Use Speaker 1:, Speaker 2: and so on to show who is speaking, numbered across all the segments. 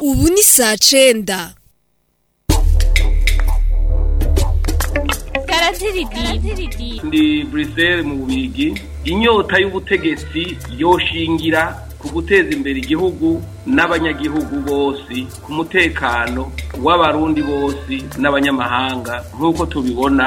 Speaker 1: ubu ni saa cenda
Speaker 2: ndi buriseri mu bigi inyota y'ubutegetsi yoshingira ku guteza imbere igihugu n'abanyagihugu bose ku mutekano w'abarundi bose n'abanyamahanga nk'uko tubibona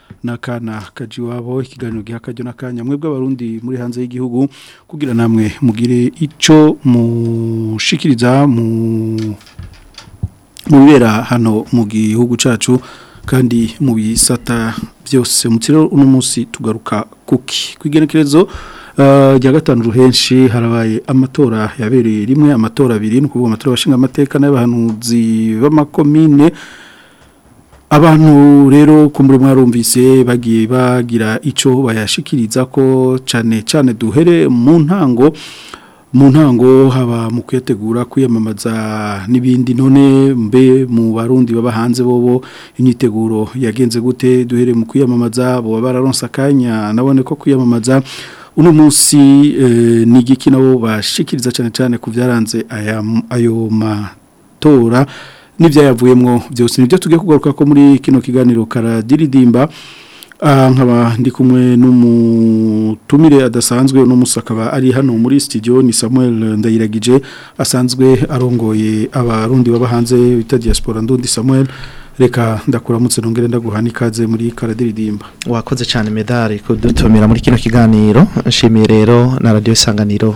Speaker 3: n'akana kaji wabo
Speaker 4: ikiganiro giha akajyo n'akanya mwe bw'abarundi muri hanze y'igihugu kugira namwe mugire icyo mushikiriza mu bibera hano mu gihugu cacu kandi mu bisata byose mu kirere uno munsi tugaruka kuki ku Eh, rya gatanu ruhenshi harabaye amatora yabereye rimwe amatora abiri ni ukuvuga amatora abashinga amateka n'abahanuzi b'amakomine abantu rero ku muri mwarumvise bagiye bagira icyo bayashikiriza ko cane cyane duhere mu ntango mu ntango haba mu kuyategura kwiyamamaza n'ibindi none mbe mu barundi baba hanze bobo imyiteguro yagenze gute duhere mu kwiyamamaza bo bararonsa akanya nabone ko kwiyamamaza uno munsi eh, ni igiki nabo bashikiriza cyane cyane ku byaranze ayo matora n'ibyayavuyemo byose nibyo tugiye kugaruka ko muri kino kiganiro karadiridimba ah, nkaba ndi kumwe n'umutumire adasanzwe uno munsi akaba ari hano muri studio ni samuel ndayiragije asanzwe arongoye abarundi baba hanze bita diaspora ndundi samuel reka ndakuramutse nongere ndaguhana ikaze muri karadiridimba
Speaker 5: wakoze cyane medali kudutumira muri kino kiganiro nshimiye rero na radiyo isanganiro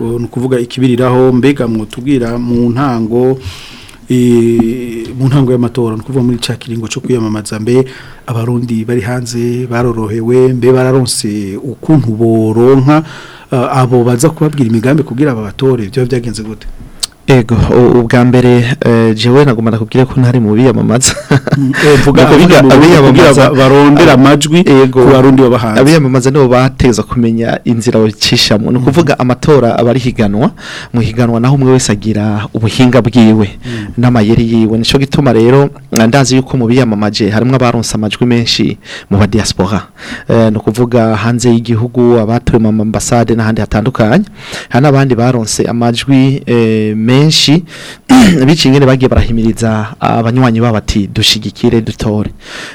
Speaker 4: ni ukuvuga ikibiriraho mbega mwotubwira mu ntango e, mu ntango y'amatora ni muri cya kiringo cyo kwiyamamaza mbe abarundi bari hanze barorohewe mbe bararonse ukuntu boronka abo baza kubabwira imigambi kugira batore byaba byagenze gute
Speaker 5: ego ubwa mbere eh, jewe nagomba nakubwire ko ntari mu biyamamaza
Speaker 4: mvuga mm, abiyamamaza barondera ah, amajwi ku barundi babahanze
Speaker 5: abiyamamaza nibo bateza kumenya inzira bacishamo ni mm. ukuvuga amatora aba ari higanwa mu higanwa naho umwe wese agira ubuhinga bwiwe mm. n'amayeri yiwe nicyo gituma rero eh, ndazi yuko mu biyamamaje harimo abaronsa amajwi menshi mu ba diaspora eh, ni ukuvuga hanze y'igihugu abatuye mu ambasade n'ahandi hatandukanye hari n'abandi baronse amajwi menshi menshi bici ingene bagiye barahimiriza abanywanyi babo ati dushigikire dutore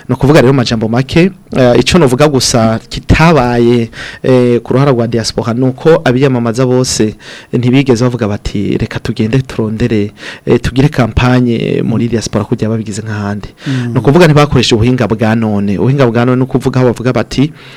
Speaker 5: ni ukuvuga rero amajambo make eh, icyo no gusa kitabaye eh, ku ruhara rwa diaspora uko abiyamamaza bose ntibigeze bavuga bati reka tugende turondere eh, tugire kampanye muri diaspora kugira babigize nk'ahandi mm. no ukuvuga ntibakoresha ubuhinga bwa none ubuhinga bwa none no kuvuga bavuga bati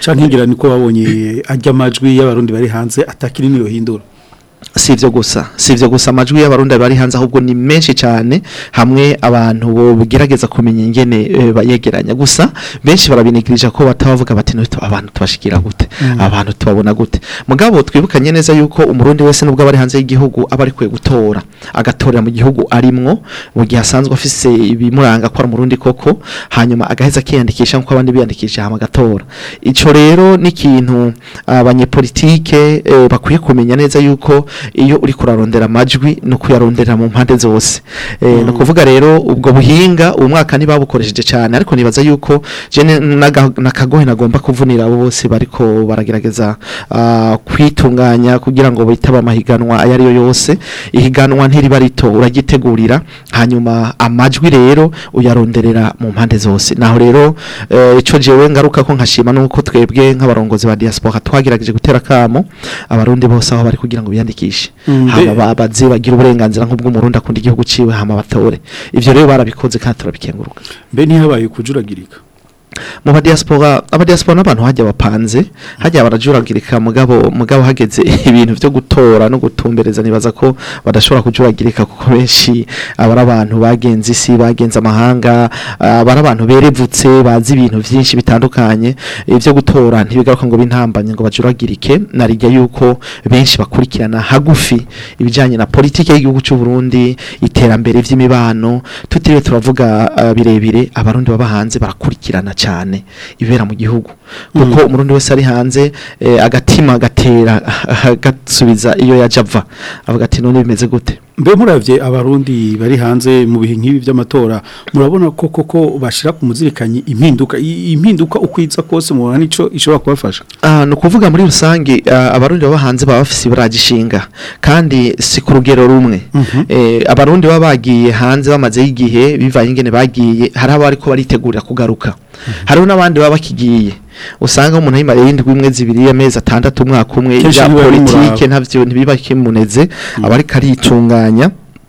Speaker 4: cyangwa ngira niko babonye ajya amajwi y'abarundi bari hanze atakiri niyo hindura
Speaker 5: si gusa si gusa amajwi y'abarundi bari hanze ahubwo ni menshi cyane hamwe abantu bugerageza kumenya ingene eh, bayegeranya gusa benshi barabinigirije ko batabavuga bati abantu tubashikira gute mm. abantu tubabona gute mugabo twibukanye neza yuko umurundi wese nubwo ari hanze y'igihugu aba ari gutora agatorera mu gihugu arimwo mu gihe asanzwe afise ibimuranga ko ari umurundi koko hanyuma agaheza akiyandikisha nk'uko abandi biyandikisha hama agatora icyo rero ni ikintu ah, abanyepolitike eh, bakwiye kumenya neza yuko iyo uri kurarondera amajwi no kuyarondera mu mpande zose eh, ni ukuvuga rero ubwo buhinga umwaka mwaka ntibabukoresheje cyane ariko nibaza yuko na n'akagohe nagomba kuvunira bose bariko baragerageza ah, kwitunganya kugira ngo bitaba amahiganwa ayo ariyo yose ihiganwa ntiriba rito uragitegurira hanyuma amajwi rero uyaronderera mu mpande zose naho rero eh, icyo jewe ngaruka ko nkashima uko twebwe nk'abarongozi ba diaspora twagerageje gutera kamo abarundi bose aho bari kugira ngo
Speaker 4: biyandike
Speaker 5: kwiyandikisha
Speaker 4: mm.
Speaker 5: haba baze bagira uburenganzira nk'ubw'umurundi akunda igihugu ciwe hama batore ivyo rero barabikoze kandi turabikenguruka
Speaker 4: mbe ntihabaye kujuragirika
Speaker 5: mu madiyaspora abadiyaspora n'abantu hajya bapanze hajya barajuragirika mugabo mugabo hageze ibintu byo gutora no gutumbereza nibaza ko badashobora kujuragirika kuko benshi abari abantu bagenze isi bagenze amahanga abari abantu berevutse bazi ibintu byinshi bitandukanye ibyo gutora ntibigaruka ngo bintambanye ngo bajuragirike narijya yuko benshi bakurikirana hagufi ibijyanye na politiki y'igihugu cy'u Burundi iterambere ry’imibano tutiriwe turavuga ah, birebire abarundi baba hanze barakurikirana cyane ibera mu gihugu mm. kuko umurundi wese ari hanze eh, agatima gatera gasubiza iyo yajya ava avuga ati none bimeze gute
Speaker 4: mbe murabye abarundi bari hanze mu bihe nk'ibi by'amatora murabona ko koko bashira ku muzirikanyi impinduka impinduka uko itsa kose mubona nico ishobora kubafasha
Speaker 5: ah no kuvuga muri rusange ah, abarundi baba hanze baba bafise baragishinga kandi si ku rugero rumwe mhm. eh abarundi baba bagiye hanze bamaze igihe bivanye ingene bagiye hari abo ariko baritegurira kugaruka mhm. hariho nabandi baba bakigiye usanga umuntu yimara indwi umwe zibiri amezi atandatu umwaka umwe ya politike ntavyo ntibibake muneze mm. abari karicunganya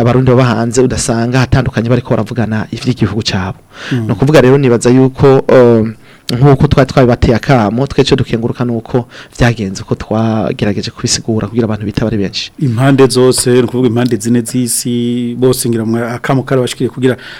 Speaker 5: abarundi baba hanze udasanga hatandukanye bariko baravugana ivy'igihugu cyabo Mm. ni ukuvuga rero nibaza yuko um, nk'uko twari twabibateye akamo twese dukenguruka nuko byagenze uko twagerageje kubisigura kugira abantu bitaba ari benshi
Speaker 4: impande zose ni ukuvuga impande zine z'isi bose ngira ngo akamo karabashikire kugira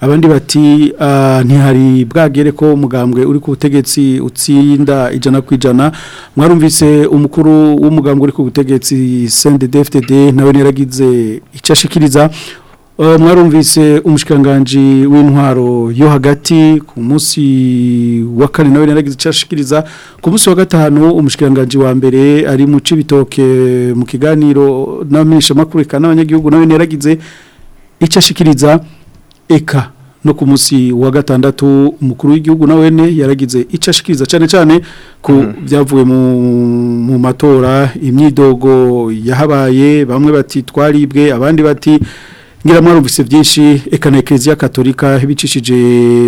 Speaker 4: abandi bati ah, ntihari bwagere ko umugambwe uri ku butegetsi utsinda ijana kwijana mwarumvise umukuru w'umugambwe uri ku butegetsi sendedefitede nawe naragize icyo ashikiriza mwarumvise umushikiranganji w'intwaro yo hagati ku munsi wa kane nawe naragize icyashikiriza ku munsi wa gatanu umushikiranganji wa mbere ari mu cibitoke mu kiganiro n'abamenyeshamakuru reka n'abanyagihugu nawe naragize icashikiriza eka no ku munsi wa gatandatu umukuru w'igihugu na wene yaragize icashikiriza cyane cyane ku mhm. byavuye mu matora imyidogo yahabaye bamwe bati twaribwe abandi bati ngira mwarumvise byinshi ekana ekereziya katolika bicishije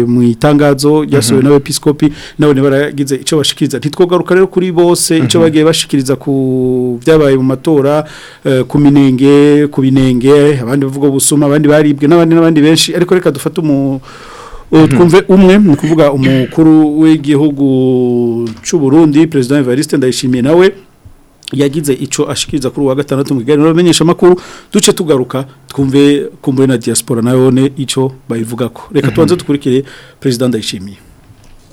Speaker 4: mu itangazo ryasohowe mm -hmm. n'abepiskopi nabone baragize icyo bashikiriza ntitwogaruka rero kuri bose mm -hmm. icyo bagiye bashikiriza ku byabaye mu matora uh, ku minenge ku binenge abandi bavuga busuma abandi baribwe n'abandi n'abandi benshi ariko reka dufate umu eh, mhm. twumve umwe ni kuvuga umukuru w'igihugu cy'u Burundi perezida Evariste ndayishimiye nawe yagize ico ashikiriza kuri wa gatandatu mu kiganiro bamenyesha makuru duce tugaruka twumve kumbuye na diaspora nayone ico bayivuga ko reka mhm. tubanze dukurikire president ndayishimiye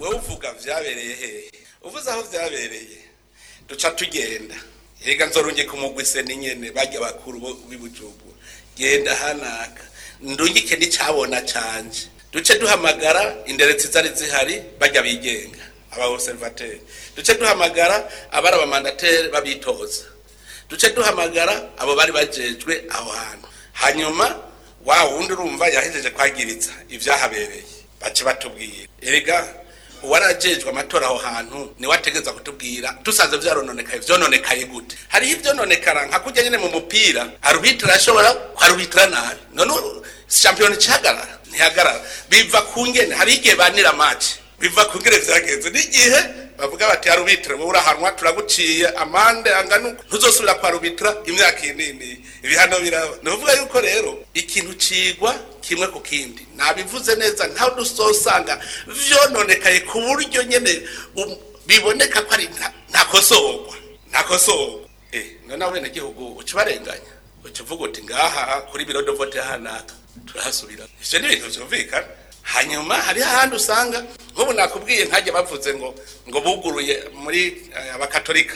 Speaker 6: wewe uvuga vyabereye he uvuze aho vyabereye duca tugenda rega nzorunge kumugwise ninyene bajya bakuru bibujugu genda hanaka ndungike n'icabona canje duce duhamagara inderetse zari zihari bajya bigenga abawoserivateri duce duhamagara abari abamandateri babitoza duce duhamagara abo bari bajejwe aho hantu hanyuma wa wundi urumva yahejeje kwagiritsa ibyahabereye bace batubwira erega uwarajejwe amatora aho hantu niwe ategereza kutubwira dusanze byarononekaye byononekaye gute hariho ibyononekara nka kujya nyine mu mupira aruhitira ashobora kwaruhitira nabi none shampiyona ikihagarara ntihagarara biva ku ngene hariho igihe banira amaci biva kugira byagenze n'igihe bavuga bati arubitira wowe urahanwa turaguciye amande angana uko ntuzosubira kwa rubitira imyaka iyi nini ibi hano biraba ni ukuvuga yuko rero ikintu cigwa kimwe ku kindi nabivuze neza ntawe dusosanga byononekaye ku buryo nyine biboneka ko ari ntakosorwa ntakosorwa eh, noneho abenegihugu ukibarenganya ukivuga uti ngaha kuri biro dovote hanaka turahasubira ibyo ni ibintu byumvikana hanyuma hariho ahandi usanga nk'ubu nakubwiye nkajya bavuze ngo ngo buguruye muri eh, abakatolika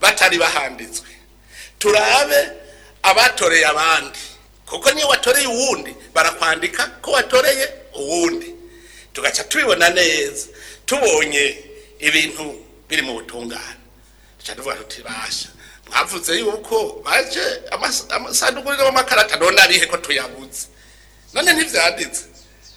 Speaker 6: batari bahanditswe turabe abatoreye abandi kuko niyo watoreye uwundi barakwandika ko watoreye uwundi tugaca tubibona neza tubonye ibintu biri mu butungane duca tuvuga tuti basha mwavuze yuko baje amasanduku arimo amakarata none arihe ko tuyabuze none ntibyanditse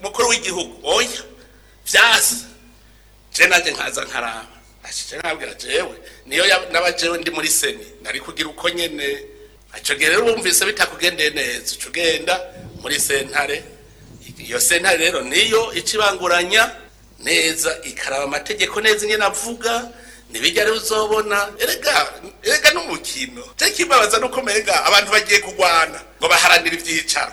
Speaker 6: umukuru w'igihugu oya byasa jenade nkaza nkaraba ashyize nkabwira jewe niyo naba ndi muri seni nari kugira uko nyine icyo gihe rero wumvise bitakugendeye neza uca ugenda muri sentare iyo sentare rero niyo ikibanguranya neza ikaraba amategeko neza nyine avuga ntibijya rero uzobona erega erega n'umukino cyo kimbabaza nuko umenga abantu bagiye kurwana ngo baharanire
Speaker 5: ibyicaro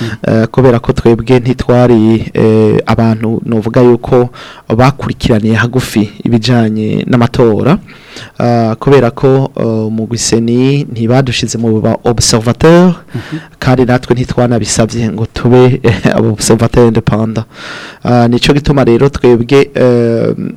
Speaker 5: mm. uh, kubera ko twebwe ntitwari abantu nuvuga yuko bakurikiraniye hagufi ibijyanye n'amatora Uh, kubera ko uh, mu guseni ntibadushize mu buba observateur mhm. kandi natwe ntitwanabisabye ngo tube abo observateur panda uh, nicyo gituma rero twebwe um,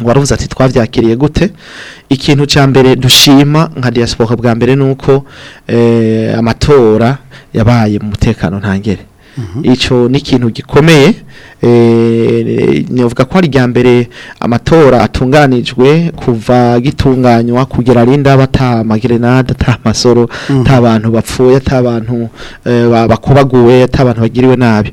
Speaker 5: waravuze ati twabyakiriye gute ikintu cya mbere dushima nka diaspora bwa mbere ni uko eh, amatora yabaye mu mutekano ntangere mhm. icyo ni ikintu gikomeye eh, ntivuga ko ari irya mbere amatora atunganijwe kuva gitunganywa kugera rinda bata amagirenade ata amasoro ata abantu mhm. bapfuye ata abantu eh, bakubaguwe ata abantu bagiriwe nabi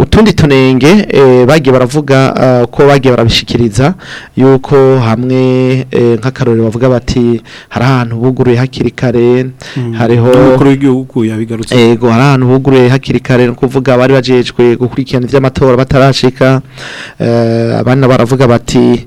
Speaker 5: utundi tunenge e, bagiye baravuga ko bagiye barabishikiriza yuko hamwe e, nk'akarorero bavuga bati hari ahantu buguruye hakiri kare
Speaker 4: hmm. hariho
Speaker 5: yego hari ahantu buguruye hakiri kare ni ukuvuga bari bajejwe gukurikirana iby'amatora batarashika e, abana baravuga bati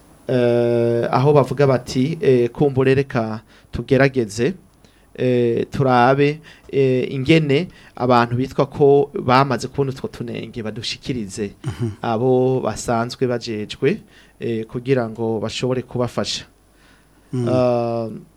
Speaker 5: aho bavuga bati kumburereka tugerageze Eh, turabe eh, ingene abantu bitwa ko bamaze kubona utwo tunenge badushikirize mhm. abo basanzwe bajejwe eh, kugira ngo bashobore kubafasha mm. ah,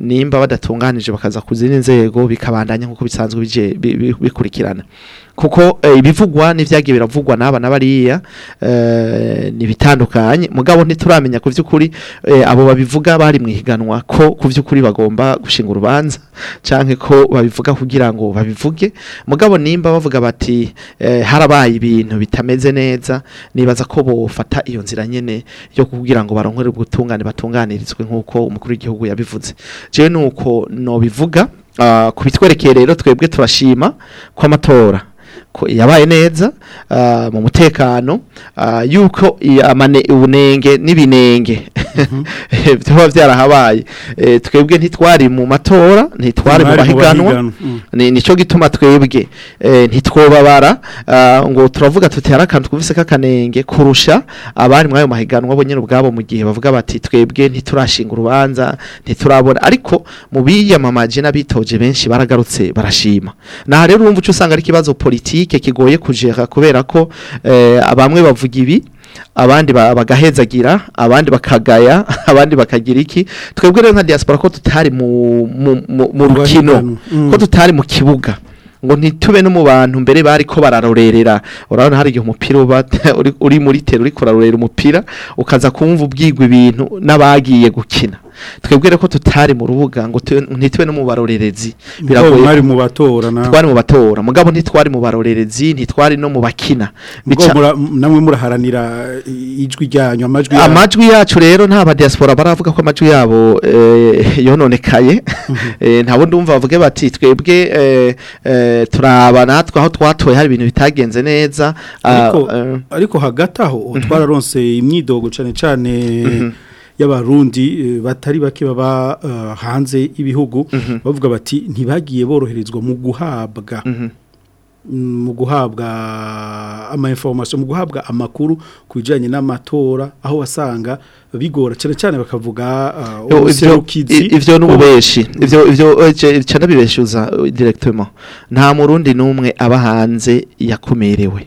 Speaker 5: nimba badatunganije bakaza ku zindi nzego bikabandanya nk'uko bisanzwe bikurikirana kuko eh, ibivugwa n'ibyagiye biravugwa n'aba n'abariya eh, ntibitandukanye mugabo ntituramenya ku by'ukuri eh, abo babivuga bari mu ihiganwa ko ku by'ukuri bagomba gushinga urubanza cyangwa ko babivuga kugira ngo babivuge mugabo nimba bavuga bati harabaye ibintu bitameze neza nibaza ko bofata iyo nzira nyine yo kugira ngo baronkore ubutungane batunganirizwe nk'uko umukuru w'igihugu yabivuze jewe nuko no bivuga ah, kubitwerekeye rero twebwe turashima ko amatora yabaye neza ah, mu mutekano ah, yuko ubunenge n'ibinenge mm-hmm. byaba byarahabaye eh, twebwe ntitwari mu matora ntitwari mu
Speaker 4: mahiganwa mm.
Speaker 5: nicyo gituma twebwe eh, ntitwobabara ah, ngo turavuga tutera akantu twumvise k'akanenge kurusha abari muri ayo mahiganwa bo ubwabo mu gihe bavuga bati twebwe ntiturashinga urubanza ntiturabona ariko mu biyamamaje n'abitoje benshi baragarutse barashima naha rero urumva icyo usanga ari ikibazo politiki politike kigoye kujera kubera ko eh, bamwe bavuga ibi abandi bagahezagira abandi bakagaya abandi bakagira iki twebwe rero nka diaspora ko tutari mu rukino
Speaker 4: mm.
Speaker 5: ko tutari mu kibuga ngo ntitube no mu bantu mbere bari ko bararorerera urabona hari igihe umupira uri muri tero uri kurarorera umupira ukaza kumva ubwigwa ibintu n'abagiye gukina twebwire ko tutari mu rubuga ngo ntitube no mu barorerezi biragoye
Speaker 4: mu batora
Speaker 5: twari mu batora mugabo ntitwari mu barorerezi ntitwari no mu bakina
Speaker 4: namwe muraharanira ijwi ryanyu amajwi
Speaker 5: amajwi yacu rero nta ba diaspora baravuga ko amajwi yabo eh, yononekaye mhm. eh, ntabwo ndumva bavuge bati twebwe eh, turaba natwe aho twatoye hari ibintu bitagenze neza ah,
Speaker 4: ariko hagati aho mhm. twararonse imyidogo cyane cyane mhm. y'abarundi eh, batari bake baba eh, hanze y'ibihugu mhm. bavuga bati ntibagiye boroherezwa mu guhabwa mhm. mm, mu guhabwa amainformation mu guhabwa amakuru kujanye n'amatora aho wasanga bigora cyane cyane bakavuga
Speaker 5: eh, ivyo
Speaker 4: n'ububeshi
Speaker 5: oh. ivyo ivyo cyane bibeshuza directement nta murundi numwe aba yakomerewe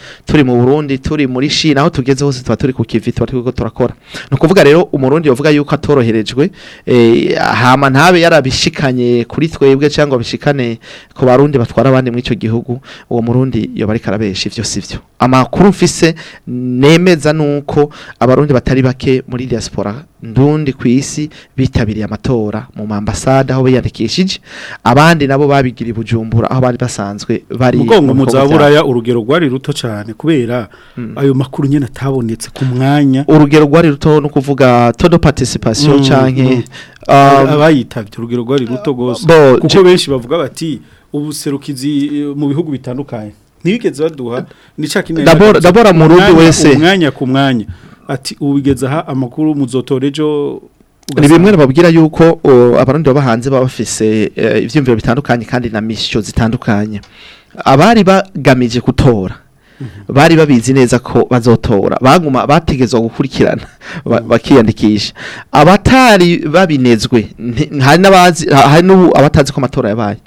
Speaker 5: turi mu burundi turi muri shina aho tugeze hose tuba turi ku kivi tuba turi turakora ni ukuvuga rero umurundi yavuga yuko atoroherejwe eh, hama ntabe yarabishikanye kuri twebwe cyangwa bishikane ku barundi batwara abandi muri icyo gihugu uwo murundi yoba ariko arabesha ivyo sivyo amakuru mfise nemeza nuko abarundi batari bake muri diaspora ndundi ku isi bitabiriye amatora mu mambasada aho biyandikishije abandi nabo babigira ibujumbura aho bari basanzwe bari
Speaker 4: mugongo muzaburaya urugero rwari ruto cyane kubera mm. ayo makuru nyene atabonetse ku mwanya
Speaker 5: urugero rwari ruto no kuvuga todo participation
Speaker 4: mm,
Speaker 5: canke
Speaker 4: mm.
Speaker 5: um,
Speaker 4: abayitavye urugero rwari ruto gose kuko benshi bavuga bati ubuserukizi eh, mu bihugu bitandukanye ntibigeze baduha ndabora
Speaker 5: dabora mu rundi wese
Speaker 4: umwanya ku mwanya ati ubigeza aha amakuru muzotore
Speaker 5: ni bimwe babwira yuko abarundi baba hanze baba e, bitandukanye kandi na mishyo zitandukanye abari bagamije gutora mhm. bari babizi neza ko bazotora baguma bategezwa gukurikirana mhm. bakiyandikisha abatari babinezwe hari n'abazi hari n'ubu abatazi ko amatora yabaye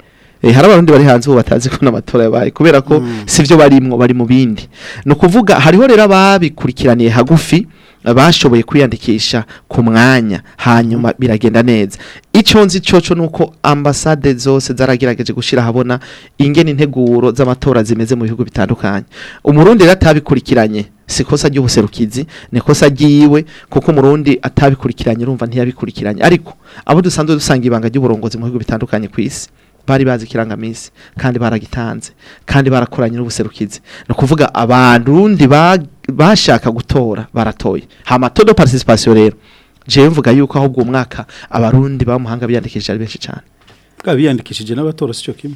Speaker 5: Eh, hari abandi bari hanze ubu batazi ko n'amatora yabaye kubera ko mm. si byo barimwo bari mu bindi ni ukuvuga hariho rero ababikurikiraniye hagufi bashoboye kwiyandikisha ku mwanya hanyuma biragenda neza icyo nzi cyoco ni uko ambasade zose zaragerageje gushyira ahabona ingena integuro z'amatora zimeze mu bihugu bitandukanye umurundi rero atabikurikiranye si kosa ry'ubuserukizi ni kosa ry'iwe kuko umurundi atabikurikiranye urumva ntiyabikurikiranye ariko abo dusanzwe dusanga ibanga ry'uburongozi mu bihugu bitandukanye ku isi bari bazi ikirangaminsi kandi baragitanze kandi barakoranye n'ubuserukizi ni ukuvuga abantu bashaka gutora baratoye hamatodo participation rero jewe mvuga yuko ahubwo uwo mwaka abarundi bamuhanga biyandikishije ari benshi cyane
Speaker 4: bwa biyandikishije n'abatora sicyo kimwe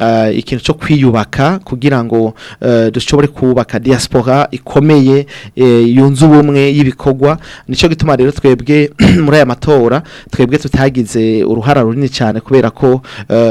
Speaker 5: uh, ikintu cyo kwiyubaka kugira ngo uh, dushobore kubaka diaspora ikomeye yunze ubumwe y'ibikorwa nicyo gituma rero twebwe muri aya matora twebwe tutagize uruhara runini cyane kubera ko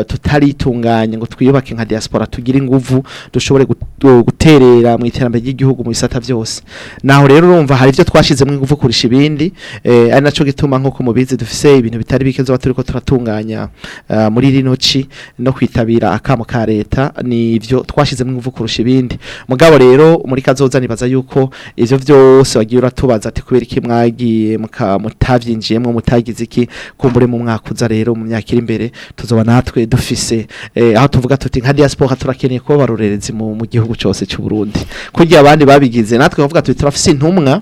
Speaker 5: tutaritunganye ngo twiyubake nka diaspora tugire ingufu dushobore guterera mu iterambere ry'igihugu mu bisata byose naho rero urumva hari ibyo twashizemo ingufu kurisha ibindi eh, ari naco gituma nkuko mubizi dufise ibintu bitari bike zo turiko turatunganya uh, muri rinoci no kwitabira akamo ka leta nivyo twashizemo ingufu kurusha ibindi mugabo rero muri kazoza nibaza yuko ivyo byose wagiye uratubaza ati kubera iki mwagiye mutavyinjiyemo mutagize iki kumbure mu mwaka uza rero mu myaka iri imbere tuzoba natwe dufise eh, aho tuvuga tuti nka diaspora turakeneye kuba barorerezi mu gihugu cyo cyose cy'u kugira abandi babigize natwe bavuga tuti turafise intumwa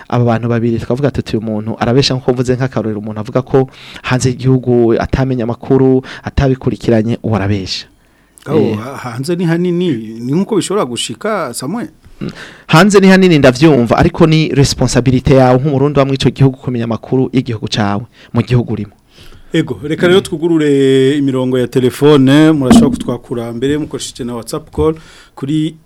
Speaker 5: aba bantu babiri tukavuga tuti uyu muntu arabesha nko mvuze nk'akarorero umuntu avuga ko hanze igihugu atamenya amakuru atabikurikiranye uwo eh.
Speaker 4: hanze ni hanini ni nko bishora gushika samwe mm.
Speaker 5: hanze ni hanini ndavyumva ariko ni responsabilite yawe nk'umurundi wamwe ico gihugu kumenya amakuru y'igihugu cawe mu gihugu urimo
Speaker 4: Ego, reka mm. rero twugurure imirongo ya telefone murashaka kutwakura mbere mukoresheje na WhatsApp call kuri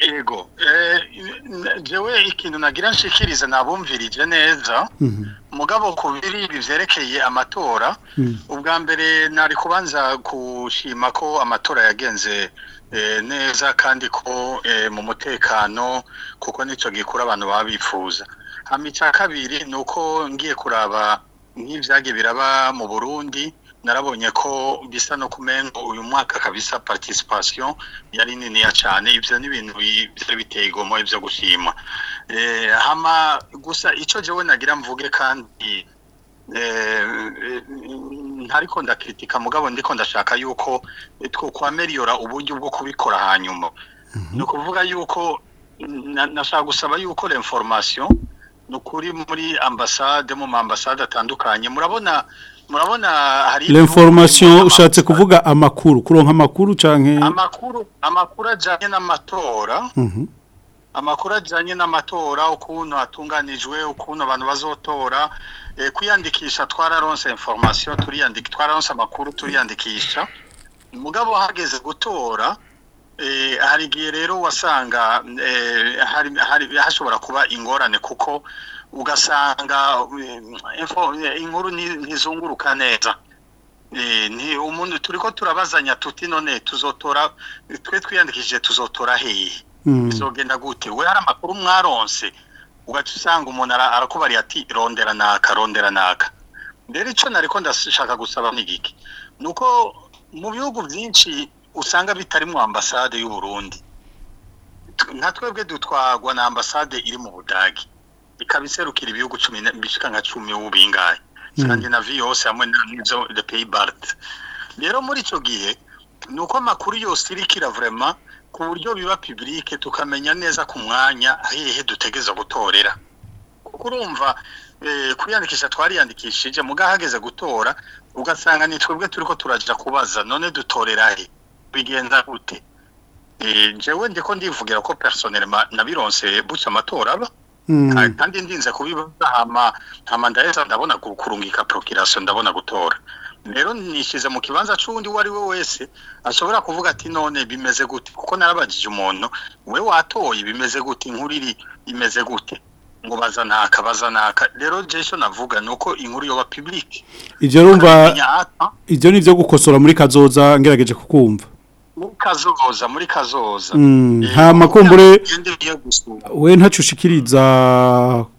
Speaker 7: yego njyewe eh, ikintu nagira nshikiriza nabumvirije neza
Speaker 4: mhm.
Speaker 7: mugabo kubiri ibi amatora
Speaker 4: mhm.
Speaker 7: ubwa mbere nari kubanza gushima ko amatora yagenze eh, neza kandi ko eh, mu mutekano kuko nicyo gikura abantu baba bifuza kabiri ni ngiye kuraba nk'ibyagiye biraba mu burundi narabonye ko bisa no kumengo uyu mwaka kabisa participation yari nini cyane ibyo ni ibintu biteye igomwa ibyo gushima eh, hama gusa icyo jewe nagira mvuge kandi eh, ntariko ndakritika mugabo ndiko ndashaka yuko two kwameriyora uburyo bwo kubikora hanyuma mhm. ni ukuvuga yuko nashaka gusaba yuko l'information ni ukuri muri ambasade mu ma ambasade atandukanye murabona murabona hari
Speaker 4: l'information ushatse kuvuga amakuru kuronka amakuru canke
Speaker 7: amakuru amakuru ajanye n'amatora
Speaker 4: mhm
Speaker 7: amakuru ajanye n'amatora ukuntu atunganijwe ukuntu abantu bazotora e, kwiyandikisha twararonse information turiyandika twararonse amakuru turiyandikisha mugabo hageze gutora eh hari gihe rero wasanga eh hari hashobora kuba ingorane kuko ugasanga eh, eh, inkuru ntizunguruka neza eh, ni umuntu turi ko turabazanya tuti none tuzotora twe twiyandikishije tuzotora hehe
Speaker 4: hmm.
Speaker 7: bizogenda gute we hari amakuru mwaronse ugahita usanga umuntu arakubariye ati rondera naka rondera naka mbere icyo nariko ndashaka gusaba ni igiki ni uko mu bihugu byinshi usanga bitarimo ambasade y'uburundi nka twebwe dutwagwa na ambasade iri mu budage ikaba iserukira ibihugu cumi bishika nka cumi w'ubingaye
Speaker 4: mm.
Speaker 7: Scandinavie yose hamwe n'izo de pays rero muri icyo gihe nuko amakuru yose irikira vraiment ku buryo biba public tukamenya neza ku mwanya hehe dutegeza gutorera kurumva eh, kuyandikisha twariyandikishije mugahageze gutora ugasanga ni twebwe turi ko turaja kubaza none dutorera he bigenza gute eh, jewe ko ndivugira ko na nabironse buca amatora aba
Speaker 4: Mm.
Speaker 7: kandi ndinze kubibaza hama hama ndaheza ndabona kurungika procreation ndabona gutora rero nishyize mu kibanza c'undi uwo ari we wese ashobora kuvuga ati none bimeze gute kuko narabajije umuntu we watoye bimeze gute inkuru iri imeze gute ngo baza naka baza naka rero jesho navuga nuko inkuru yoba public
Speaker 4: ivyo rumva ivyo nivyo gukosora muri kazoza ngerageje kukumva
Speaker 7: muri kazoza muri kazoza nta
Speaker 4: mm,
Speaker 7: eh, makumbure
Speaker 4: we ntacushikiriza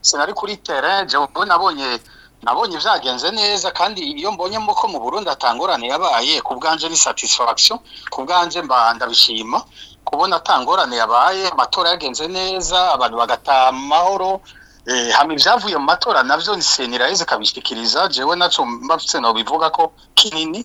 Speaker 7: sinari kuri terrain je ubona abonye nabonye byagenze neza kandi iyo mbonye ko mu Burundi atangorane yabaye ku bwanje ni satisfaction ku bwanje ndabishima kubona atangorane yabaye amatora yagenze neza abantu bagataha amahoro eh, hano ibyavuye mu matora nabyo ni senirayizi ikabishyikiriza jewe nacyo mbafite nabivuga ko kinini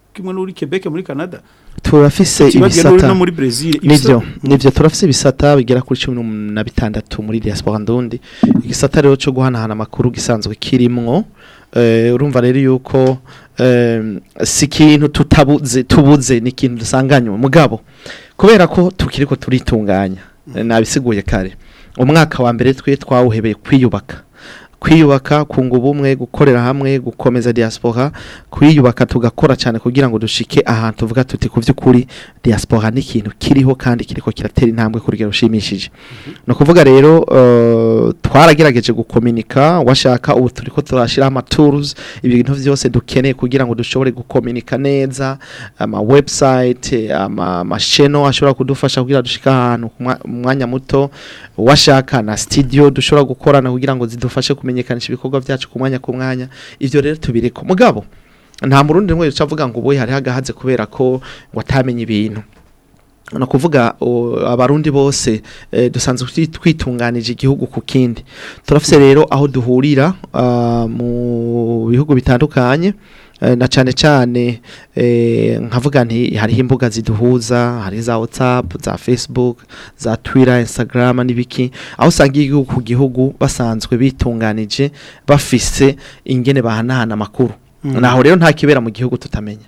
Speaker 4: kimwe n'uri quebec muri canada
Speaker 5: turafise ibisata
Speaker 4: no muri brazil
Speaker 5: nibyo nibyo turafise ibisata bigera kuri 16 muri diaspora ndundi igisata rero cyo guhanahana amakuru gisanzwe kirimwo Eh, urumva rero yuko eh, si ikintu tutabuze tubuze ni ikintu dusanganywe mugabo kubera ko tukiri ko turitunganya mm. nabisiguye kare umwaka wa mbere twe twawuhebeye kwiyubaka kwiyubaka kunga ubumwe gukorera hamwe gukomeza diaspora kwiyubaka tugakora cyane kugira ngo dushike ahantu tuvuga tuti ku by'ukuri diaspora ni ikintu kiriho kandi kiriko kiratera intambwe ku rugero rushimishije mhm. no kuvuga rero uh, twaragerageje gukominika washaka ubu turi ko turashira ama ibintu byose dukeneye kugira ngo dushobore gukominika neza ama website ama machino ashobora kudufasha kugira dushika ahantu mwanya muto washaka na studio dushobora gukorana kugira ngo zidufashe ku kumenyekanisha ibikorwa byacu ku mwanya ku mwanya ibyo rero tubireko mugabo nta murundi rumwe rucavuga ngo ubuye hari agahaze kubera ko watamenye ibintu ni ukuvuga abarundi bose eh, dusanzwe twitunganije igihugu ku kindi turafite rero aho duhurira ah, mu bihugu bitandukanye Eh, na cyane cyane eh, nkavuga nti hariho imbuga ziduhuza hari za watsapu za facebook za twitter instagram n'ibiki aho usanga igihugu ku gihugu basanzwe bitunganije bafise ingene bahanahana amakuru
Speaker 4: mm.
Speaker 5: naho rero nta kibera mu gihugu tutamenya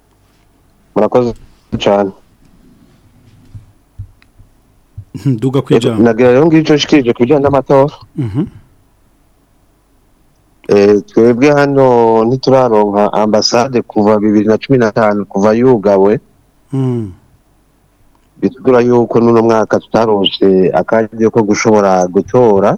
Speaker 8: murakoze cyane
Speaker 4: duga ku ijambo
Speaker 8: nagira rero ngicyo nshikirije ku bijyanye n'amatora
Speaker 4: mhm.
Speaker 8: Eh, twebwe hano ntituraronka ambasade kuva bibiri na cumi na tanu kuva yugawe
Speaker 4: hmm.
Speaker 8: bitubwira yuko n'uno mwaka tutaronse akanya ko gushobora gutora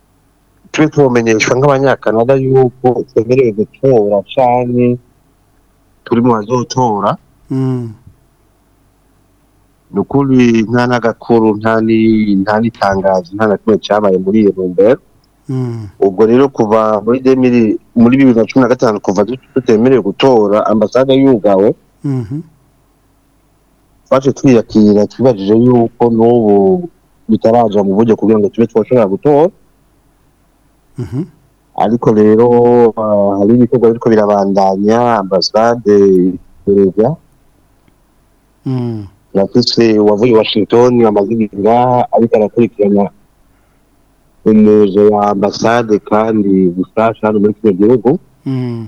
Speaker 8: tube tumenyeshwa nk'abanyakanada yuko twemerewe gutora cyane turi mu bazotora
Speaker 4: mm.
Speaker 8: ni ukuri nta n'agakuru nta n'itangazo nta na kimwe cyabaye muri iyo ntumbero
Speaker 4: Mm.
Speaker 8: ubwo rero kuva muri muri bibiri na cumi na gatanu kuva tutemerewe gutora ambasade yugawe
Speaker 4: mm-hmm.
Speaker 8: twaje twiyakira twibajije yuko n'ubu bitaraja mu buryo kugira ngo tube twashobora gutora
Speaker 4: mm-hmm.
Speaker 8: ariko rero ah, hari ibikorwa ariko birabandanya ambasade perezida
Speaker 4: mm.
Speaker 8: yafise wavuye washington amaze igihe ariko arakurikirana umuzo wa ambasade kandi gufasha hano muri kino gihugu
Speaker 4: mm.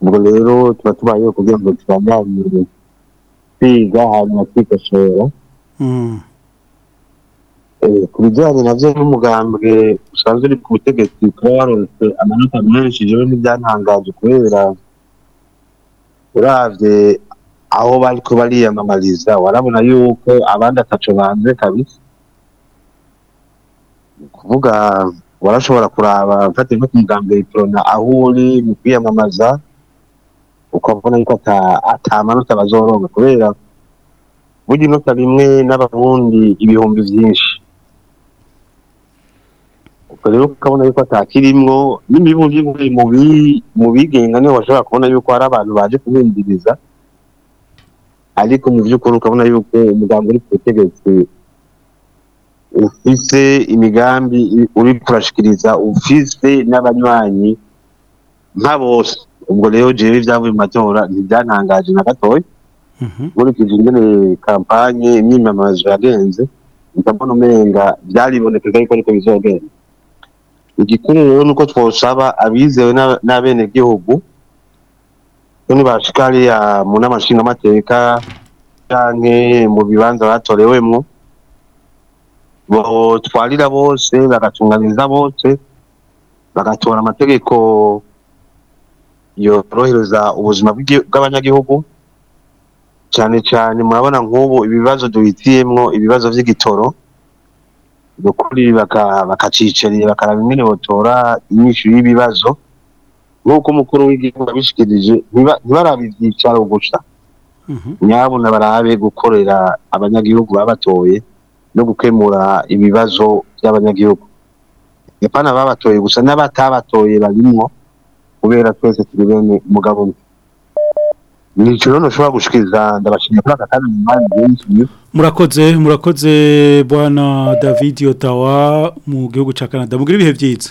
Speaker 8: ubwo rero tuba tubaye kugira ngo tubandanye kwiga hanyuma twikosora
Speaker 4: mhm.
Speaker 8: eh, ku bijyanye nabyo n'umugambwe usanzwe uri ku butegetsi kuba waronse amanota menshi jewe ntibyantangaje kubera urabye aho bari ko bariyamamariza warabona yuko abandi ataco banze kabisa kuvuga warashobora kuraba mfate nko kumugambira iprona aho uri mu kwiyamamaza ukabona yuko atamanota bazoronka kubera burya inota rimwe n'abarundi ibihumbi vyinshi ubwo rero ukabona yuko atakirimwo n'imibumbi mu bigenga niho washobora kubona yuko hari abantu baje kubumviriza ariko mu by'ukuri ukabona yuko umuganga uri ku butegetsi ufite imigambi uri kurashikiriza ufite n'abanywanyi nka bose ubwo rero jewe ibyavuye mu matora ntibyantangaje na gatoya mhm. nkurikije ingene kampanye imyimamazo yagenze ndabona umenga byaribonekeza yuko ariko bizogenda igikuru rero ni uko twosaba abizewe n'abenegihugu bamwe bashikariya mu nama amateka canke mu bibanza batorewemo botwarira bose bagatunganiza bose bagatora amategeko yorohereza ubuzima bw'abanyagihugu cyane cyane murabona nk'ubu ibibazo duhitiyemo ibibazo by'igitoro ukuri bakacicariye bakaraba ingene botora inyishu y'ibibazo nk'uko umukuru w'igihugu abishikirije ntibarabe ibyicaro gusa mhm. nyabona barabe gukorera abanyagihugu babatoye no gukemura ibibazo by'abanyagihugu yapana babatoye gusa n'abatabatoye barimwo kubera twese turi bene umugabo umwe nicyo rero ntushobora gushikiriza ndabashimiye kuri aka kanya mu
Speaker 4: murakoze murakoze bwana david yotawa mu gihugu cya canada mugira ibihe byiza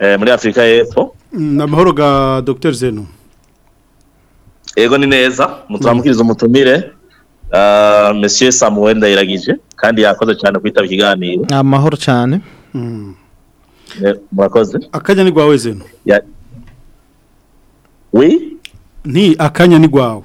Speaker 4: eh muri
Speaker 6: Afrika y'Epfo
Speaker 4: mm, namahoro ga Dr Zeno
Speaker 6: yego ni neza muturamukiriza umutumire ah, mesiye samuwe ndayiragije kandi yakoze cyane kwitaba ikiganiro ni
Speaker 5: amahoro cyane
Speaker 6: hmm. murakoze
Speaker 4: akanya ni rwawe
Speaker 6: zino we
Speaker 4: ni akanya ni
Speaker 6: rwawe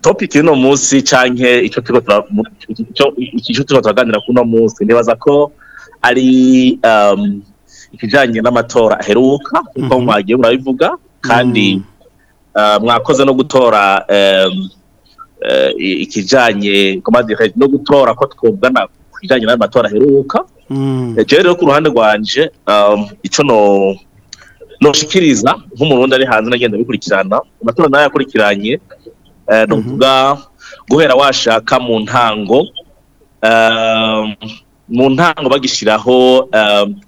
Speaker 6: topiki y'uno munsi cyane icyo tuba turaganira k'uno munsi nibaza ko ari um, ikijyanye n'amatora aheruka kuko mm-hmm. mwagiye murabivuga kandi mm. Eh, mwakoze no gutora eh, ikijyanye no gutora ko twungana ku kijyanye n'amatora aheruka rero
Speaker 4: mm.
Speaker 6: eh, rero ku ruhande rwanjye icyo ntushikiriza nk'umurundi ari hanze nagenda bikurikirana amatora nayo akurikiranye mhm. ni ukuvuga guhera washaka mu ntango mu ntango bagishyiraho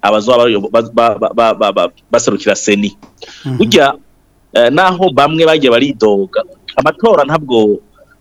Speaker 6: abazaba baserukira seni mhm. burya Eh, naho bamwe bagiye baridoga amatora ntabwo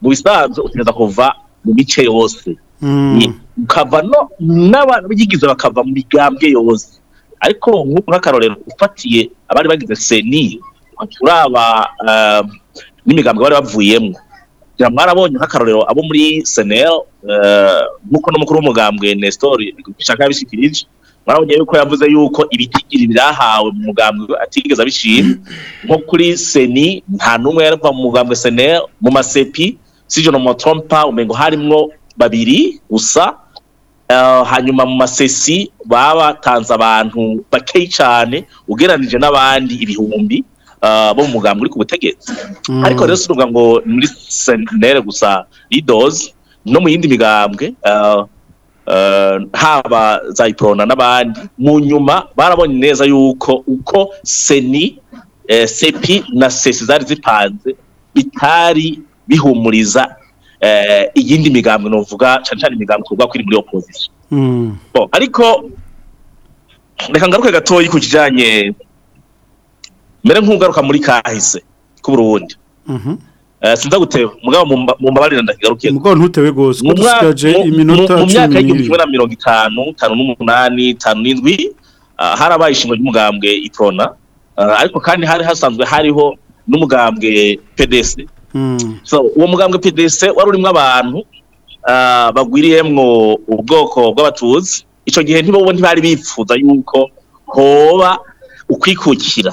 Speaker 6: mu bisanzwe utegeza kuva mu mice yose hmm. ukava n'abantu b'igize bakava mu migambwe yose ariko nk'akarorero ufatiye abari bagize seni uraba eh, n'imigambwe bari bavuyemo mwarabonye nk'akarorero abo muri senel nk'uko eh, n'umukuru w'umugambwe nestor bishaka bishikirije mwarabonye yuko yavuze yuko ibitigiri byahawe mu mugambwe atigeze abishima nko kuri seni nta n'umwe yarava mu mugambwe senel mu masepi sije no motrompa umengo harimwo babiri gusa eh, hanyuma mu masesi babatanze abantu bakeyi cyane ugeranije n'abandi ibihumbi Uh, bo mu mugambwe uri ku butegetsi mm. ariko rero si ngo muri sentere gusa ridozi no mu yindi migambwe uh, uh, haba za iporona n'abandi mu nyuma barabonye neza yuko uko seni eh, sepi na sesi zari zipanze bitari bihumuriza eh, iyindi migambwe novuga cyane cyane imigambwe ikorwa kuri muri opozisiyo mm. ariko reka ngaruke gatoya ku kijyanye mbere nk'ugaruka muri kahise k'uburundi mhm. eh, sinza gutewe mugabo mu mbabarira ndakigarukiye
Speaker 4: mugabo ntutewe gose ko dusigaje iminota
Speaker 6: 10 mu myaka y'igihumbi kimwe na mirongo itanu itanu n'umunani itanu n'indwi ah, harabaye ishingo ry'umugambwe iprona ah, ariko kandi hari hasanzwe hariho n'umugambwe pdc hmm. so uwo mugambwe pdc wari urimo abantu ah, bagwiriyemo ubwoko bw'abatutsi icyo gihe ntibo ntibari bipfuza yuko hoba ukwikukira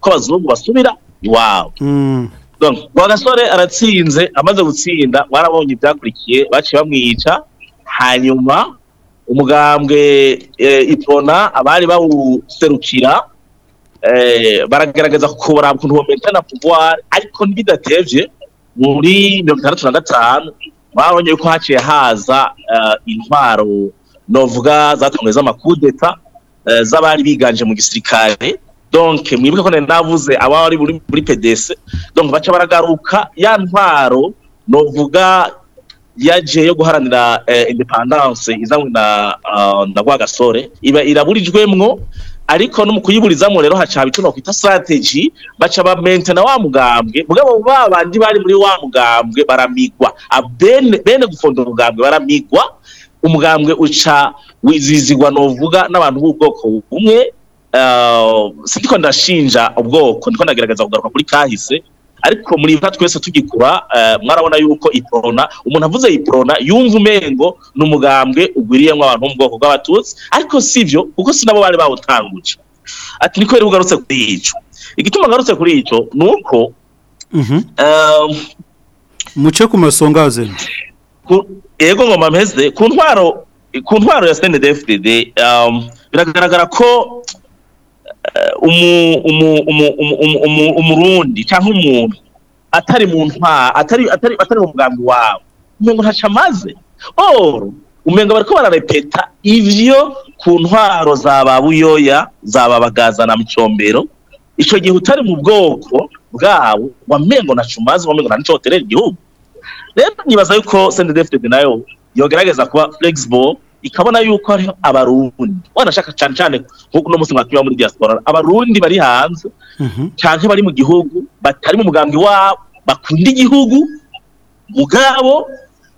Speaker 6: ko abazungu basubira iwabo hmm. wa gasore aratsinze amaze gutsinda barabonye ibyakurikiye baciye bamwica hanyuma umugambwe eh, iprona abari bawuserukira eh, baragaragaza kubara ukuntu bometana pouvoir ariko ntibidatevye muri mirongo itandatu na gatanu babonye yuko haciye haza eh, intwaro novuga zatanguye z'amakudeta z'abari biganje mu gisirikare donke mwibuke ko navuze aba bari muri pedese donke baca baragaruka ya ntwaro novuga yaje yo guharanira eh, independance izanywe na ah, na Rwagasore iba iraburijwemwo ariko no mu kuyiburizamo rero haca bituno kwita strategy baca ba maintain wa mugambwe mugabo babandi bari muri wa mugambwe baramigwa abene ah, bene gufonda mugambwe baramigwa umugambwe uca wizizigwa novuga n'abantu b'ubwoko bumwe Uh, siko ndashinja ubwoko ndiko ndagerageza kugaruka kuri kahise ariko muri mva twese tugikura uh, mwarabona yuko iporona umuntu avuze iporona yumva umengo ni umugambwe ugwiriyemo abantu mu bw'abatutsi ariko si byo kuko si nabo bari bawutanguje ati niko rero ugarutse kuri icyo igituma ngarutse kuri icyo ni uko mhm. um,
Speaker 4: muce ku masongaze
Speaker 6: yego ngoma mpeze ku ntwaro ku ntwaro ya snedfdd um, biragaragara ko Uh, umurundi cyangwa umuntu atari mu ntwara atari atari atari mu mugambi wawe umuntu ntaca amaze oro umenga bariko bararepeta ivyo ku ntwaro za babuyoya za babagazana mu combero ico gihe utari mu bwoko bwabo wamengo ntaca umaze wamengo ntacoterera igihugu rero nibaza yuko sendedefted nayo yogerageza kuba flexible ikabona yuko hariho abarundi wanashaka cyane cyane nk'uko uno munsi mwakiba muri diaspora abarundi bari hanze mhm. cyane bari mu gihugu batari mu mugambi wabo bakunda igihugu mugabo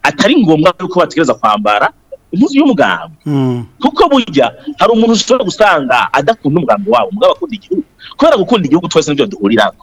Speaker 6: atari ngombwa yuko bategereza kwambara impuzu y'umugambi mm. kuko burya hari umuntu ushobora gusanga adakunda umugambi wabo mugabo akunda igihugu kubera gukunda igihugu twese nibyo duhuriramo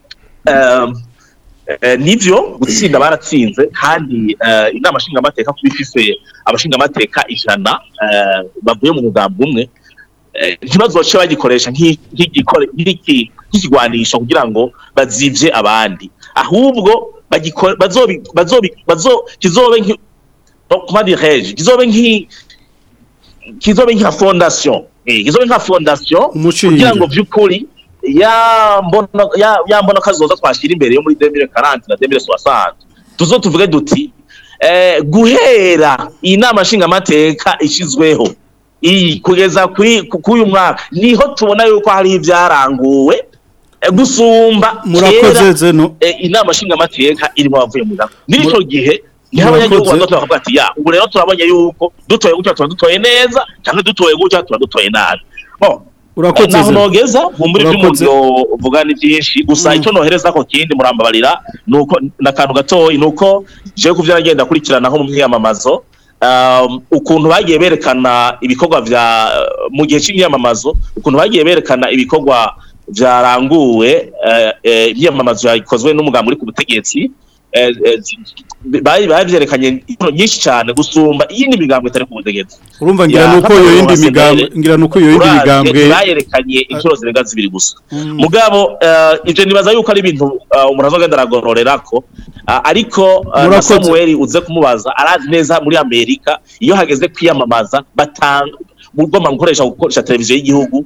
Speaker 6: ehm, eh, nibyo gutsinda baratsinze kandi eh, inama nshingamateka kuba ifise abashingamateka ijana bavuye mu mugambi umwe ntibazoce bagikoresha nk'ikigwanisho kugira ngo bazibye abandi ahubwo kizobe kizobe kizobe nka fondation eh, kizobe nka fondation kugira ngo vy'ukuri ya mbona kazoza twashira imbere yo muri 2040 na 2060 tuzo tuvuge duti eh, guhera iyi nama nshingamateka ishyizweho iyi kugeza kuri uyu mwaka niho tubona yuko hari ibyaranguwe eh, gusumba
Speaker 4: murakoze
Speaker 6: eh, inama nshingamateka irimo abavuye mu gahunda muri icyo gihe niho abanyagihugu bato bakavuga ati ya ubu rero turabonye yuko dutoye gutya tuba dutoye neza cyangwa dutoye gutya tuba dutoye nabi
Speaker 4: urakoze
Speaker 6: eh,
Speaker 4: naho
Speaker 6: nogeza nkumbura
Speaker 4: ibyo
Speaker 6: umuntu uvuga ni byinshi gusa mm. icyo nohereza ko kindi murambabarira ni uko n'akantu gatoya ni uko jewe ku byo nagenda akurikiranaho mu myiyamamazo Um, ukuntu bagiye berekana ibikorwa bya mu gihe cy'imyamamazo ukuntu bagiye berekana ibikorwa byaranguwe eh, eh, imyamamazo yakozwe n'umuganga uri ku butegetsi Eh, eh, bari byerekanye inshuro nyinshi cyane gusumba iyindi migambwe itari ku butegetsi
Speaker 4: urumva ngira nuko iyo yindi migambwe ngira nuko iyo yindi migambwe
Speaker 6: bayerekanye inshuro zirenga zibiri gusa mm. mugabo eh, ibyo nibaza yuko ari ibintu umuntu azoga aragororera ko ariko na samuweri uze kumubaza arazi neza muri amerika iyo hageze kwiyamamaza batanga mu rwego gukoresha gukoresha televiziyo y'igihugu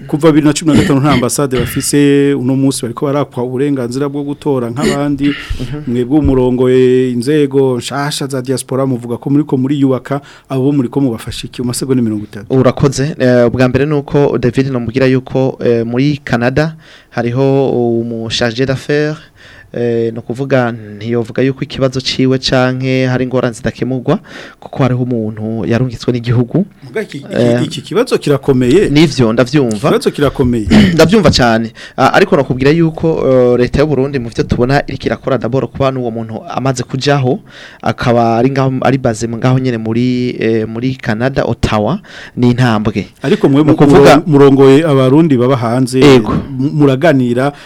Speaker 4: kuva 2015 nta ambassade bafise uno munsi bariko barakwa uburenganzira bwo gutora nk'abandi mwebwe umurongo inzego nshasha za diaspora muvuga ko muri ko muri yubaka abo ko mubafasha iki umasegonda 30
Speaker 5: urakoze bwa mbere nuko David no yuko muri Canada hariho umushargé d'affaires Eh, no kuvuga ntiyovuga yuko ikibazo ciwe canke hari ingorane zidakemurwa kuko hariho umuntu yarungitswe n'igihugu eh,
Speaker 4: iki kibazo kirakomeye
Speaker 5: nivyo ndavyumva
Speaker 4: ikibazo kirakomeye
Speaker 5: ndavyumva cyane ariko nakubwira yuko leta y'u Burundi mu byo tubona irikirakora daboro kuba n'uwo muntu amaze kujaho akaba ari ngaho ari baze ngaho nyene muri e, muri Canada Ottawa ni intambwe
Speaker 4: ariko mwe mukuvuga murongoye abarundi baba hanze muraganira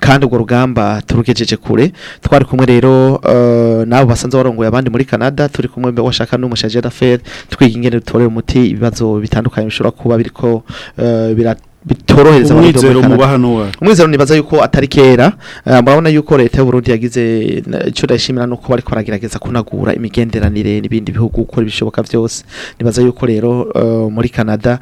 Speaker 5: kandi urwo rugamba turugejeje kure twari kumwe rero eh, nabo basanze warongoye abandi muri Canada turi kumwe washaka n'umushaje d'affaires twiga ingene dutorera umuti ibibazo bitandukanye bishobora kuba biriko eh, birat bitorohereza
Speaker 4: umwizero mubaha n'uwa
Speaker 5: umwizero nibaza yuko atari kera eh, murabona yuko leta y'u Burundi yagize eh, cyo ndashimira nuko bari koragerageza kunagura imigenderanire n'ibindi bihugu gukora ibishoboka byose nibaza yuko rero eh, muri Canada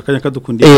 Speaker 4: akanya kadukundiye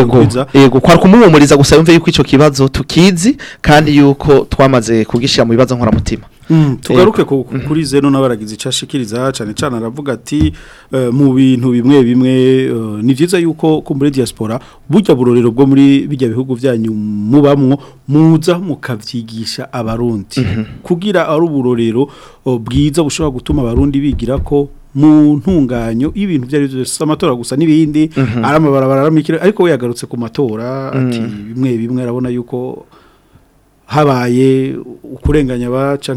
Speaker 5: yego kwa kumumumuriza gusa yumve yuko icyo kibazo tukizi kandi yuko twamaze kugishyira mu bibazo nkoramutima
Speaker 4: Mm. tugaruke mm-hmm. kuri zero n'abaragizi ashikiriza cyane cyane aravuga ati eh, mu bintu bimwe bimwe eh, ni byiza yuko ku muri diaspora burya burorero bwo muri bijya bihugu byanyu mubamwo muza mukabyigisha abarundi mm-hmm. kugira ari uburorero bwiza bushobora gutuma abarundi bigira ko mu ntunganyo ibintu byari byo byose amatora gusa n'ibindi
Speaker 5: mm-hmm.
Speaker 4: ari amabarabara ariko we yagarutse ku matora ati
Speaker 5: mm.
Speaker 4: bimwe bimwe arabona yuko habaye ukurenganya
Speaker 5: abaca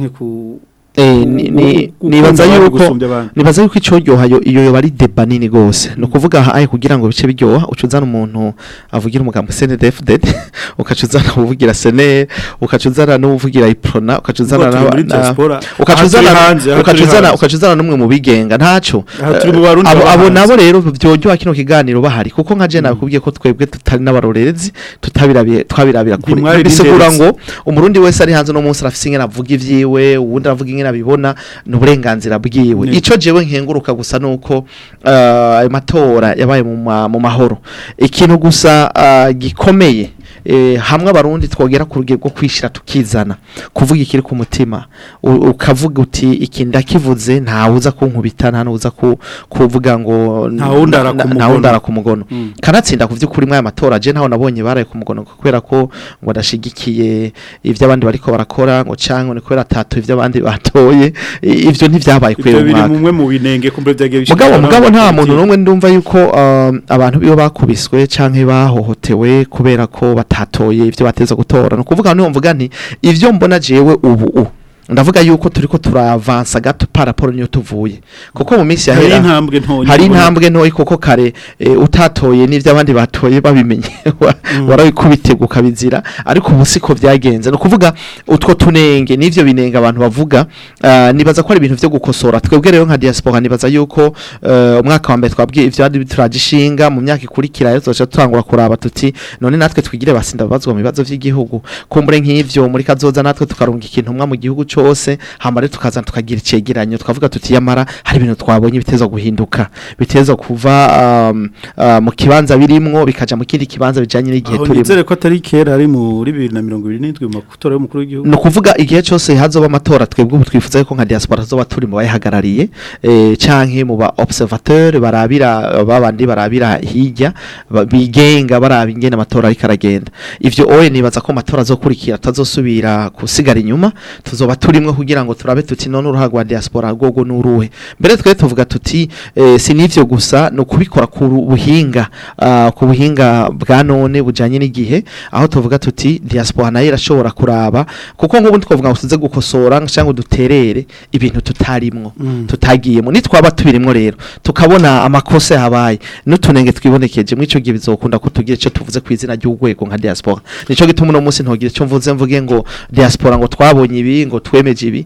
Speaker 5: nibaza yuko nibaza yuko ico ryohayo iyo yo bari deba nini gose no kuvuga aye kugira ngo bice biryoha ucuzana umuntu avugira umugambo CNDFDD ukacuzana uvugira sene ukacuzana no uvugira iprona ukacuzana na ukacuzana ukacuzana ukacuzana numwe mu bigenga ntaco eh, abo nabo rero byojyoha kino kiganiro bahari kuko nka je hmm. nakubwiye ko twebwe tutari n'abarorerezi tutabirabiye twabirabira
Speaker 4: kuri
Speaker 5: bisigura ngo umurundi wese ari hanze no munsi arafise navuga ivyiwe uwundi aravuga inge nyene abibona n'uburenganzira bwiwe ico jewe nkenguruka gusa nuko eh, ayo matora yabaye mu mahoro ikintu gusa eh, gikomeye Eh, hamwe abarundi twogera ku rugero rwo kwishyira tukizana kuvuga ikiri ku mutima ukavuga uti iki ndakivuze ntawe uza kunkubita nta n'uza kuvuga ngo
Speaker 4: ntawundara ku mugono mm.
Speaker 5: kanatsinda ku by'ukuri muri matora je ntaho nabonye baraye ku mugono kubera ko ngo dashigikiye ibyo abandi bariko barakora ngo cyangwa ni kubera tatu ibyo abandi batoye
Speaker 4: ibyo ntivyabaye kuri uyu mwaka
Speaker 5: mugabo mugabo nta muntu n'umwe ndumva yuko uh, abantu bibo bakubiswe canke bahohotewe kubera ko batatoye ibyo bateza gutora no kuvuga none mvuga nti ibyo mbona jewe ubu ndavuga yuko turi ko turavansa gato paraporo niyo tuvuye kuko mu minsi yahera hari intambwe ntoya kuko kare eh, utatoye n'ibyo abandi batoye babimenye mm. warabikubitega ukabizira ariko ubu siko byagenze ni ukuvuga utwo tunenge n'ibyo binenga abantu bavuga eh, nibaza ko ari ibintu byo gukosora twebwe rero nka diaspora nibaza yuko eh, umwaka wa mbere twabwiye ibyo turagishinga mu myaka ikurikira yo tuzajya turangura kuraba tuti none natwe twigire basinda babazwa mu bibazo by'igihugu kumbure nk'ibyo muri kazoza natwe tukarunga ikintu umwe mu gihugu cy'u cyose hamare tukaza tukagira icyegeranyo tukavuga tuti yamara hari ibintu twabonye biteza guhinduka biteza kuva um, uh, mu kibanza birimwo bikaja mu kindi kibanza bijanye n'igihe turimo
Speaker 4: aho ko atari kera ari muri 2027 mu matora y'umukuru w'igihugu
Speaker 5: no kuvuga igihe cyose hazoba amatora twebwe ubu twifuza ko nka diaspora zoba turi mu bayihagarariye eh, mu ba observateur barabira babandi barabira hirya bigenga baraba ingene amatora ariko aragenda ivyo oye nibaza ko amatora azokurikira tazosubira kusigara inyuma tuzoba turimo kugira ngo turabe tuti none uruhago rwa diaspora rwogo nuruhe mbere twe tuvuga tuti eh, si nivyo gusa no kubikora ku buhinga ah, ku buhinga bwa none bujyanye n'igihe aho tuvuga tuti diaspora nayo irashobora kuraba kuko nk'ubundi twavuga ngo tuze gukosora cyangwa duterere ibintu tutarimwo
Speaker 4: mm.
Speaker 5: tutagiyemo nitwaba tubirimwo rero tukabona amakosa habaye n'utunenge twibonekeje mu ico gihe bizokunda kutugira ico tuvuze ku izina ry'ugwego nka diaspora nico gituma uno munsi ntogire ico mvuze mvuge ngo diaspora ngo twabonye ibi ngo twe twemeje ibi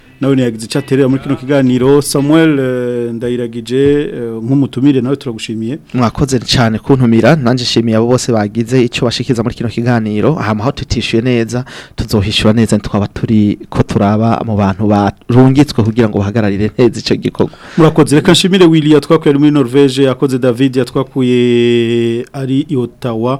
Speaker 4: nawe ntiyagize icyo muri kino ah. kiganiro Samuel eh, ndayiragije eh, nk'umutumire nawe turagushimiye
Speaker 5: mwakoze cyane kuntumira nanjye nshimiye abo bose bagize icyo bashikiza muri kino kiganiro ahantu aho tutishyuye neza tuzohishyura neza twaba turi ko turaba mu bantu barungitswe kugira ngo bahagararire neza icyo gikorwa
Speaker 4: murakoze reka nshimire Willy yatwakuye muri Norvege yakoze David yatwakuye ari i Ottawa